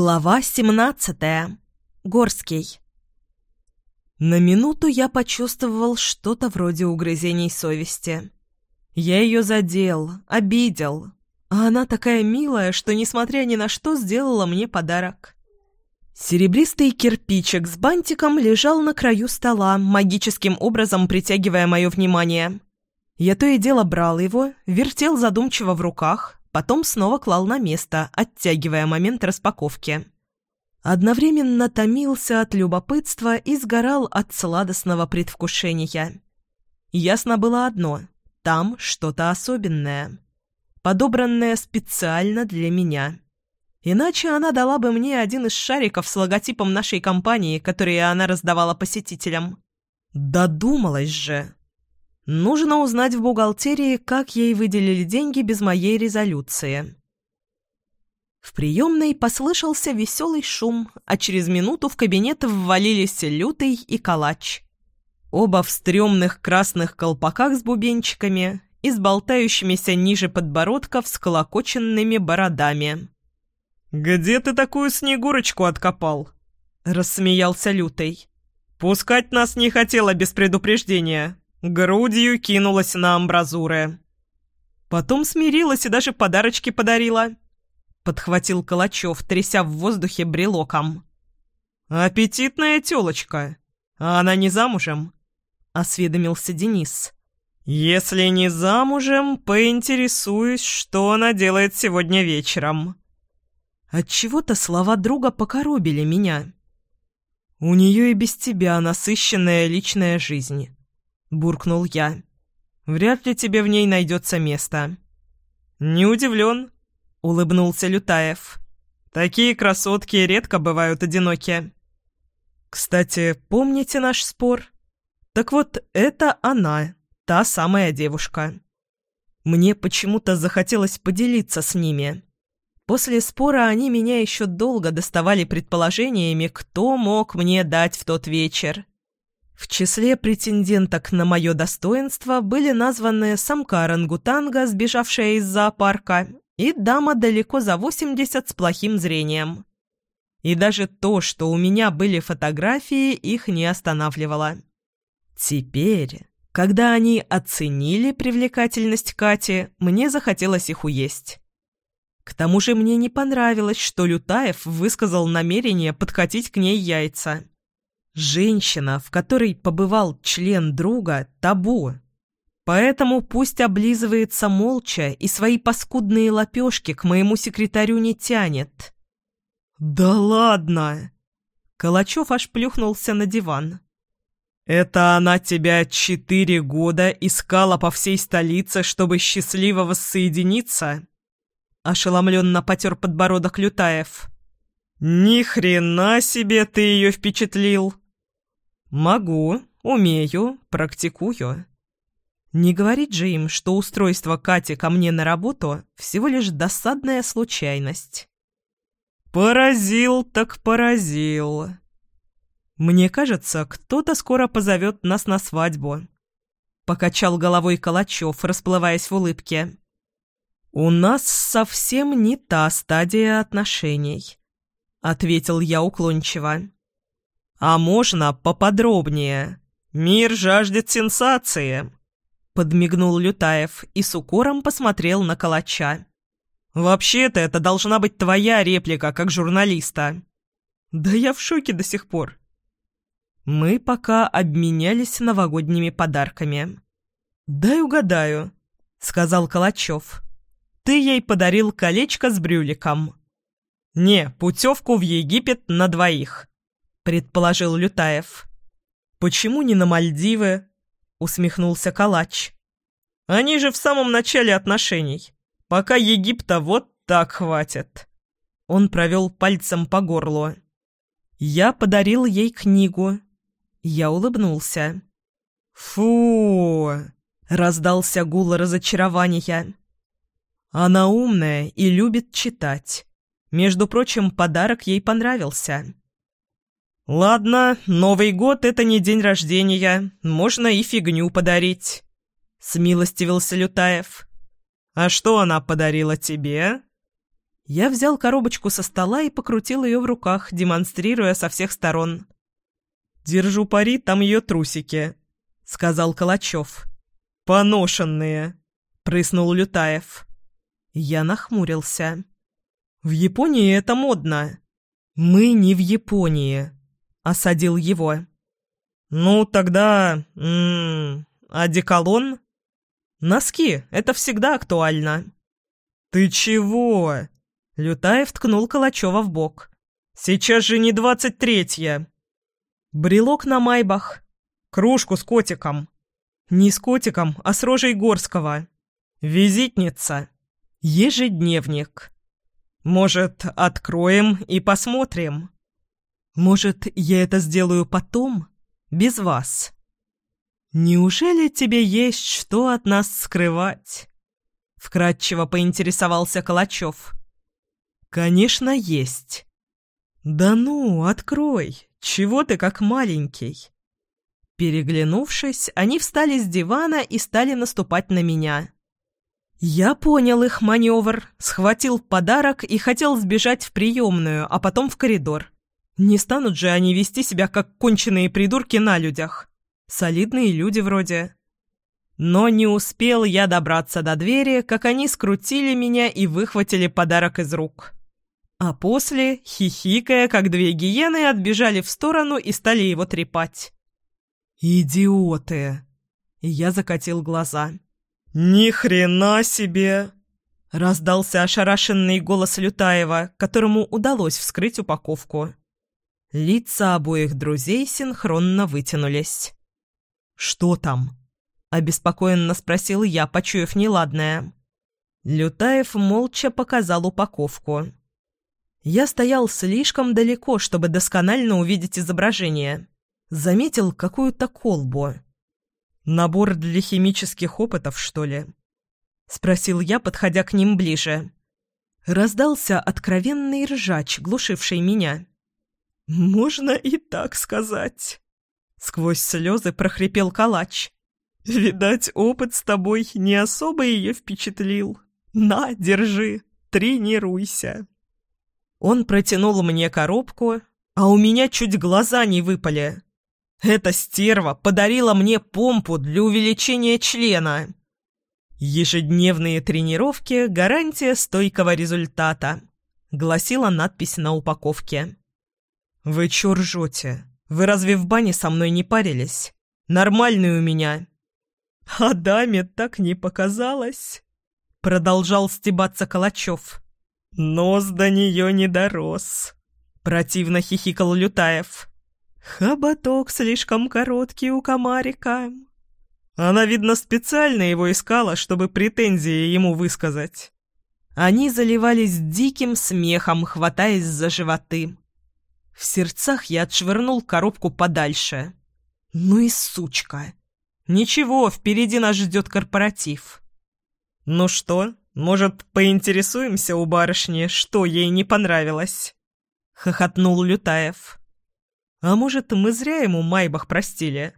Глава 17. Горский. На минуту я почувствовал что-то вроде угрызений совести. Я ее задел, обидел, а она такая милая, что, несмотря ни на что, сделала мне подарок. Серебристый кирпичик с бантиком лежал на краю стола, магическим образом притягивая мое внимание. Я то и дело брал его, вертел задумчиво в руках, потом снова клал на место, оттягивая момент распаковки. Одновременно томился от любопытства и сгорал от сладостного предвкушения. Ясно было одно — там что-то особенное, подобранное специально для меня. Иначе она дала бы мне один из шариков с логотипом нашей компании, которые она раздавала посетителям. Додумалась же! Нужно узнать в бухгалтерии, как ей выделили деньги без моей резолюции. В приемной послышался веселый шум, а через минуту в кабинет ввалились Лютый и Калач. Оба в стрёмных красных колпаках с бубенчиками и с болтающимися ниже подбородка всколокоченными бородами. «Где ты такую снегурочку откопал?» — рассмеялся Лютый. «Пускать нас не хотела без предупреждения. Грудью кинулась на амбразуры. Потом смирилась и даже подарочки подарила. Подхватил Калачев, тряся в воздухе брелоком. «Аппетитная тёлочка. А она не замужем?» — осведомился Денис. «Если не замужем, поинтересуюсь, что она делает сегодня вечером». Отчего-то слова друга покоробили меня. «У нее и без тебя насыщенная личная жизнь». — буркнул я. «Вряд ли тебе в ней найдется место». «Не удивлен», — улыбнулся Лютаев. «Такие красотки редко бывают одиноки». «Кстати, помните наш спор? Так вот, это она, та самая девушка. Мне почему-то захотелось поделиться с ними». После спора они меня еще долго доставали предположениями, кто мог мне дать в тот вечер. В числе претенденток на мое достоинство были названы самка орангутанга, сбежавшая из зоопарка, и дама далеко за 80 с плохим зрением. И даже то, что у меня были фотографии, их не останавливало. Теперь, когда они оценили привлекательность Кати, мне захотелось их уесть. К тому же мне не понравилось, что Лютаев высказал намерение подкатить к ней яйца. Женщина, в которой побывал член друга, табу. Поэтому пусть облизывается молча и свои паскудные лапешки к моему секретарю не тянет. «Да ладно!» Калачев аж плюхнулся на диван. «Это она тебя четыре года искала по всей столице, чтобы счастливо воссоединиться?» Ошеломленно потер подбородок Лютаев. «Ни хрена себе ты ее впечатлил!» «Могу, умею, практикую». Не говорит же им, что устройство Кати ко мне на работу всего лишь досадная случайность. «Поразил так поразил». «Мне кажется, кто-то скоро позовет нас на свадьбу», — покачал головой Калачев, расплываясь в улыбке. «У нас совсем не та стадия отношений», — ответил я уклончиво. «А можно поподробнее? Мир жаждет сенсации!» Подмигнул Лютаев и с укором посмотрел на Калача. «Вообще-то это должна быть твоя реплика, как журналиста». «Да я в шоке до сих пор». Мы пока обменялись новогодними подарками. «Дай угадаю», — сказал Калачев. «Ты ей подарил колечко с брюликом». «Не, путевку в Египет на двоих» предположил Лютаев. «Почему не на Мальдивы?» — усмехнулся Калач. «Они же в самом начале отношений. Пока Египта вот так хватит». Он провел пальцем по горлу. «Я подарил ей книгу». Я улыбнулся. «Фу!» — раздался гул разочарования. Она умная и любит читать. Между прочим, подарок ей понравился. «Ладно, Новый год — это не день рождения, можно и фигню подарить», — смилостивился Лютаев. «А что она подарила тебе?» Я взял коробочку со стола и покрутил ее в руках, демонстрируя со всех сторон. «Держу пари, там ее трусики», — сказал Калачев. «Поношенные», — прыснул Лютаев. Я нахмурился. «В Японии это модно». «Мы не в Японии», — осадил его. «Ну, тогда... М -м, одеколон?» «Носки, это всегда актуально». «Ты чего?» Лютаев ткнул Калачева в бок. «Сейчас же не двадцать третье!» «Брелок на майбах. Кружку с котиком». «Не с котиком, а с рожей Горского. Визитница. Ежедневник. Может, откроем и посмотрим?» «Может, я это сделаю потом? Без вас?» «Неужели тебе есть что от нас скрывать?» Вкратчиво поинтересовался Калачев. «Конечно, есть». «Да ну, открой! Чего ты как маленький?» Переглянувшись, они встали с дивана и стали наступать на меня. Я понял их маневр, схватил подарок и хотел сбежать в приемную, а потом в коридор. Не станут же они вести себя как конченые придурки на людях. Солидные люди вроде. Но не успел я добраться до двери, как они скрутили меня и выхватили подарок из рук. А после, хихикая, как две гиены, отбежали в сторону и стали его трепать. «Идиоты!» Я закатил глаза. «Ни хрена себе!» Раздался ошарашенный голос Лютаева, которому удалось вскрыть упаковку. Лица обоих друзей синхронно вытянулись. «Что там?» — обеспокоенно спросил я, почуяв неладное. Лютаев молча показал упаковку. Я стоял слишком далеко, чтобы досконально увидеть изображение. Заметил какую-то колбу. «Набор для химических опытов, что ли?» — спросил я, подходя к ним ближе. Раздался откровенный ржач, глушивший меня. «Можно и так сказать», — сквозь слезы прохрипел калач. «Видать, опыт с тобой не особо ее впечатлил. На, держи, тренируйся». Он протянул мне коробку, а у меня чуть глаза не выпали. Эта стерва подарила мне помпу для увеличения члена. «Ежедневные тренировки – гарантия стойкого результата», – гласила надпись на упаковке. «Вы чё ржёте? Вы разве в бане со мной не парились? Нормальный у меня». «А даме так не показалось», – продолжал стебаться Калачев. Нос до нее не дорос. Противно хихикал Лютаев. Хоботок слишком короткий у комарика. Она, видно, специально его искала, чтобы претензии ему высказать. Они заливались диким смехом, хватаясь за животы. В сердцах я отшвырнул коробку подальше. Ну и сучка. Ничего, впереди нас ждет корпоратив. «Ну что, может, поинтересуемся у барышни, что ей не понравилось?» — хохотнул Лютаев. «А может, мы зря ему Майбах простили?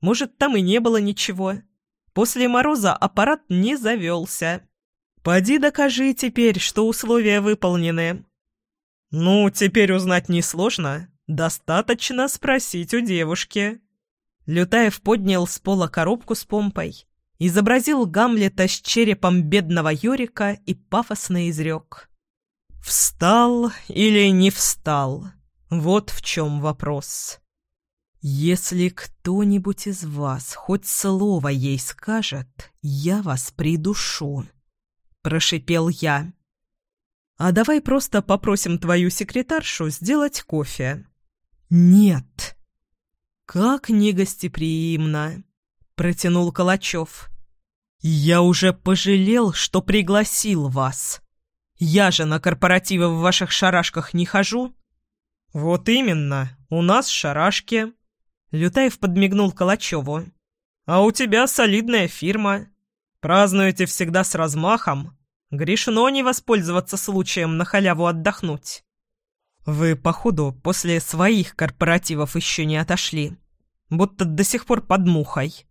Может, там и не было ничего? После мороза аппарат не завелся. Поди докажи теперь, что условия выполнены». «Ну, теперь узнать несложно. Достаточно спросить у девушки». Лютаев поднял с пола коробку с помпой изобразил Гамлета с черепом бедного Юрика и пафосно изрек. «Встал или не встал? Вот в чем вопрос. Если кто-нибудь из вас хоть слово ей скажет, я вас придушу», — прошипел я. «А давай просто попросим твою секретаршу сделать кофе». «Нет». «Как негостеприимно!» — протянул Калачев. «Я уже пожалел, что пригласил вас. Я же на корпоративы в ваших шарашках не хожу». «Вот именно, у нас шарашки». Лютаев подмигнул Калачеву. «А у тебя солидная фирма. Празднуете всегда с размахом. Грешно не воспользоваться случаем на халяву отдохнуть». «Вы, походу, после своих корпоративов еще не отошли. Будто до сих пор под мухой»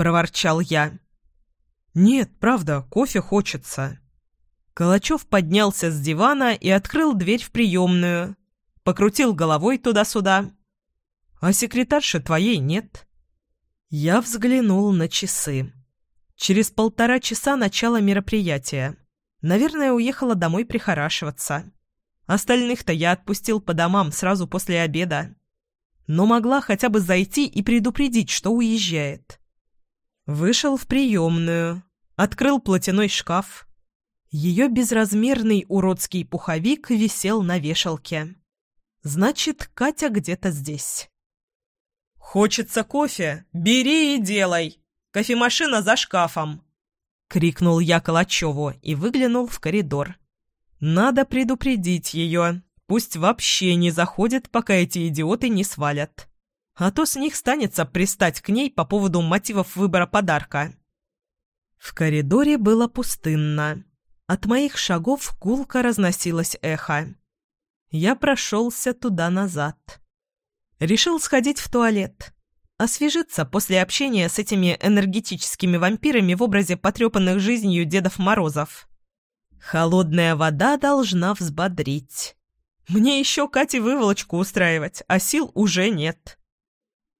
проворчал я. «Нет, правда, кофе хочется». Калачев поднялся с дивана и открыл дверь в приемную. Покрутил головой туда-сюда. «А секретарши твоей нет». Я взглянул на часы. Через полтора часа начало мероприятия. Наверное, уехала домой прихорашиваться. Остальных-то я отпустил по домам сразу после обеда. Но могла хотя бы зайти и предупредить, что уезжает. Вышел в приемную, открыл платяной шкаф. Ее безразмерный уродский пуховик висел на вешалке. Значит, Катя где-то здесь. «Хочется кофе? Бери и делай! Кофемашина за шкафом!» — крикнул я Калачеву и выглянул в коридор. «Надо предупредить ее. Пусть вообще не заходит, пока эти идиоты не свалят. А то с них станется пристать к ней по поводу мотивов выбора подарка». В коридоре было пустынно. От моих шагов гулко разносилось эхо. Я прошелся туда-назад. Решил сходить в туалет. Освежиться после общения с этими энергетическими вампирами в образе потрепанных жизнью Дедов Морозов. Холодная вода должна взбодрить. Мне еще Кате выволочку устраивать, а сил уже нет.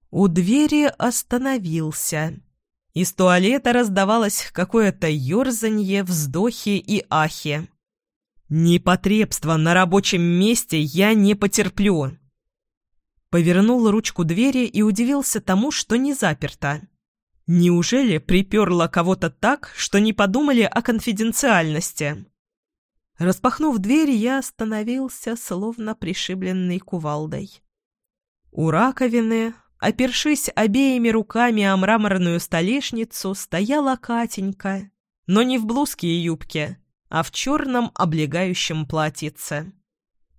У двери остановился. Из туалета раздавалось какое-то ерзанье, вздохи и ахи. Непотребство на рабочем месте я не потерплю. Повернул ручку двери и удивился тому, что не заперта. Неужели приперла кого-то так, что не подумали о конфиденциальности? Распахнув дверь, я остановился, словно пришибленный кувалдой. У раковины, опершись обеими руками о мраморную столешницу, стояла Катенька, но не в блузке и юбке, а в черном облегающем платьице.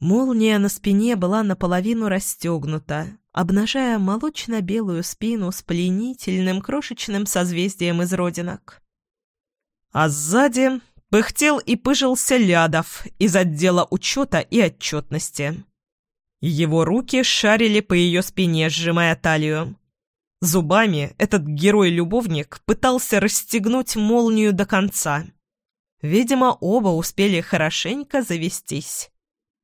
Молния на спине была наполовину расстегнута, обнажая молочно-белую спину с пленительным крошечным созвездием из родинок. А сзади пыхтел и пыжился Лядов из отдела учета и отчетности. Его руки шарили по ее спине, сжимая талию. Зубами этот герой-любовник пытался расстегнуть молнию до конца. Видимо, оба успели хорошенько завестись.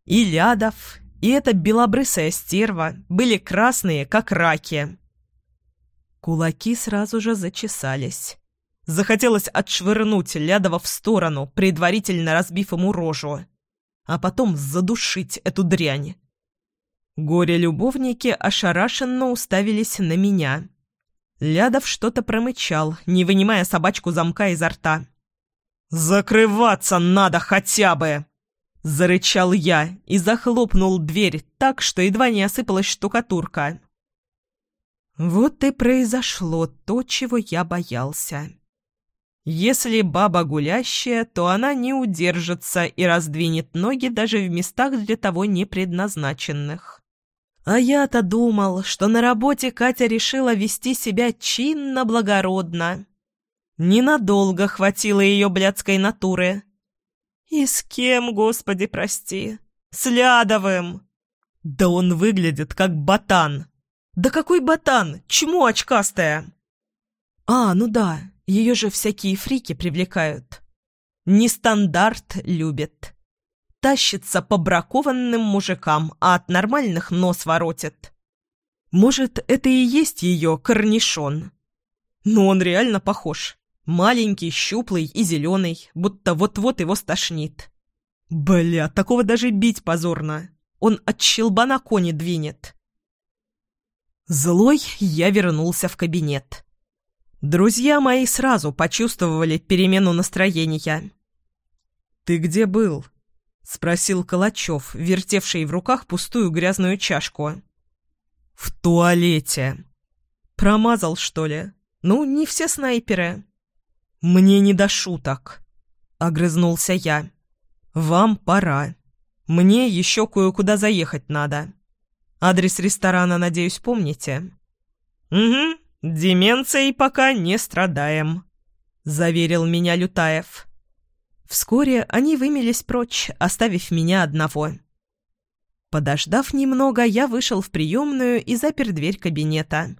И Лядов, и эта белобрысая стерва были красные, как раки. Кулаки сразу же зачесались. Захотелось отшвырнуть Лядова в сторону, предварительно разбив ему рожу, а потом задушить эту дрянь. Горе-любовники ошарашенно уставились на меня. Лядов что-то промычал, не вынимая собачку замка изо рта. «Закрываться надо хотя бы!» Зарычал я и захлопнул дверь так, что едва не осыпалась штукатурка. Вот и произошло то, чего я боялся. Если баба гулящая, то она не удержится и раздвинет ноги даже в местах для того не предназначенных. А я-то думал, что на работе Катя решила вести себя чинно-благородно. Ненадолго хватило ее блядской натуры. «И с кем, Господи, прости? С Лядовым!» «Да он выглядит как ботан!» «Да какой ботан? Чему очкастая?» «А, ну да, ее же всякие фрики привлекают. Нестандарт любит. Тащится по бракованным мужикам, а от нормальных нос воротит. Может, это и есть ее корнишон? Но он реально похож. Маленький, щуплый и зеленый, будто вот-вот его стошнит. Бля, такого даже бить позорно. Он от щелба на коне двинет. Злой я вернулся в кабинет. Друзья мои сразу почувствовали перемену настроения. «Ты где был?» — спросил Калачев, вертевший в руках пустую грязную чашку. «В туалете». «Промазал, что ли? Ну, не все снайперы». «Мне не до шуток», — огрызнулся я. «Вам пора. Мне еще кое-куда заехать надо. Адрес ресторана, надеюсь, помните?» «Угу, деменцией пока не страдаем», — заверил меня Лютаев. Вскоре они вымелись прочь, оставив меня одного. Подождав немного, я вышел в приемную и запер дверь кабинета.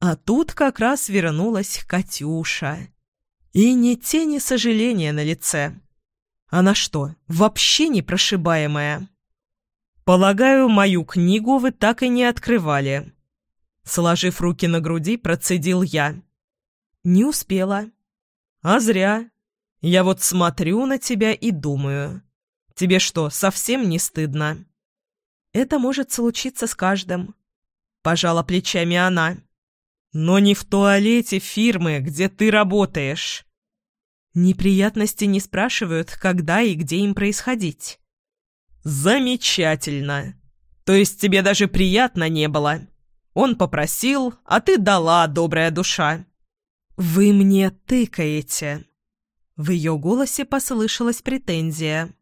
А тут как раз вернулась Катюша. И ни тени сожаления на лице. Она что, вообще непрошибаемая? Полагаю, мою книгу вы так и не открывали. Сложив руки на груди, процедил я. Не успела. А зря. Я вот смотрю на тебя и думаю. Тебе что, совсем не стыдно? Это может случиться с каждым. Пожала плечами она. Но не в туалете фирмы, где ты работаешь. Неприятности не спрашивают, когда и где им происходить. Замечательно. То есть тебе даже приятно не было? Он попросил, а ты дала, добрая душа. Вы мне тыкаете. В ее голосе послышалась претензия.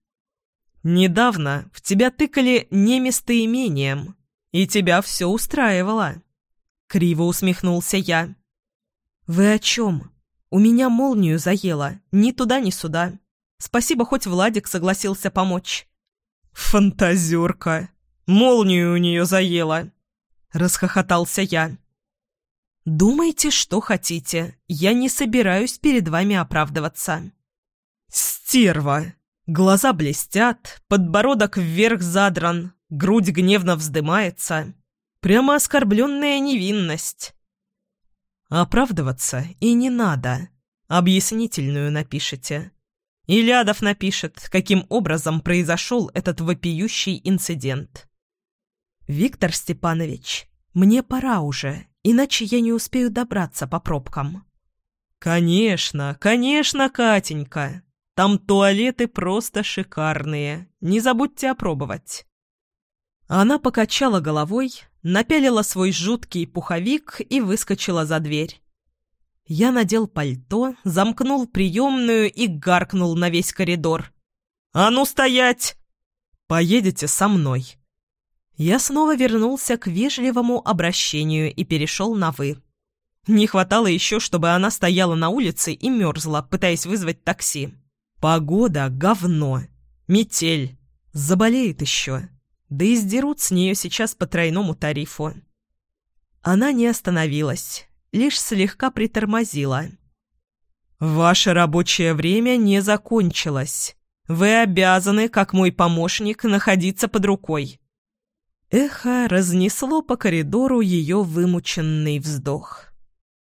Недавно в тебя тыкали не местоимением, и тебя все устраивало. Криво усмехнулся я. «Вы о чем? У меня молнию заело, ни туда, ни сюда. Спасибо, хоть Владик согласился помочь». «Фантазерка! Молнию у нее заело!» — расхохотался я. «Думайте, что хотите. Я не собираюсь перед вами оправдываться». «Стерва!» Глаза блестят, подбородок вверх задран, грудь гневно вздымается. Прямо оскорбленная невинность. Оправдываться и не надо. Объяснительную напишите. И Лядов напишет, каким образом произошел этот вопиющий инцидент. «Виктор Степанович, мне пора уже, иначе я не успею добраться по пробкам». «Конечно, конечно, Катенька. Там туалеты просто шикарные. Не забудьте опробовать». Она покачала головой, напялила свой жуткий пуховик и выскочила за дверь. Я надел пальто, замкнул приемную и гаркнул на весь коридор. «А ну стоять! Поедете со мной!» Я снова вернулся к вежливому обращению и перешел на «вы». Не хватало еще, чтобы она стояла на улице и мерзла, пытаясь вызвать такси. Погода — говно. Метель. Заболеет еще. Да и сдерут с нее сейчас по тройному тарифу. Она не остановилась, лишь слегка притормозила. «Ваше рабочее время не закончилось. Вы обязаны, как мой помощник, находиться под рукой». Эхо разнесло по коридору ее вымученный вздох.